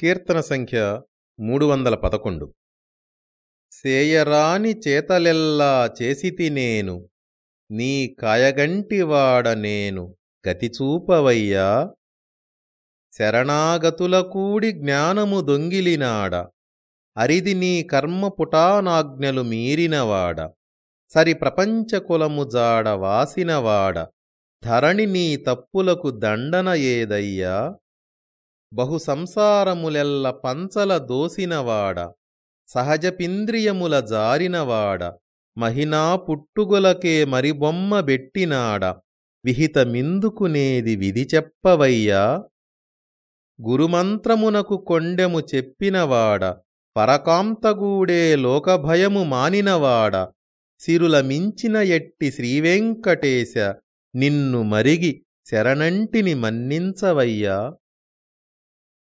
కీర్తన సంఖ్య మూడు వందల పదకొండు సేయరాని చేతలెల్లా చేసితి నేను నీ కాయగంటివాడ నేను గతిచూపవయ్యా శరణాగతుల కూడి జ్ఞానము దొంగిలినాడ అరిది నీ కర్మ పుటానాజ్ఞలు మీరినవాడ సరి ప్రపంచకులము జాడ వాసినవాడ ధరణి నీ తప్పులకు దండన ఏదయ్యా? బహు సంసారములెల్ల పంచల దోసినవాడ సహజపింద్రియముల జారినవాడ మహినా పుట్టుగొలకే మరిబొమ్మ బెట్టినాడ విహితమిందుకునేది విధి చెప్పవయ్యా. గురుమంత్రమునకు కొండెము చెప్పినవాడ పరకాంతగూడే లోకభయము మానినవాడ సిరుల మించిన ఎట్టి శ్రీవెంకటేశ నిన్ను మరిగి శరణంటిని మన్నించవయ్యా.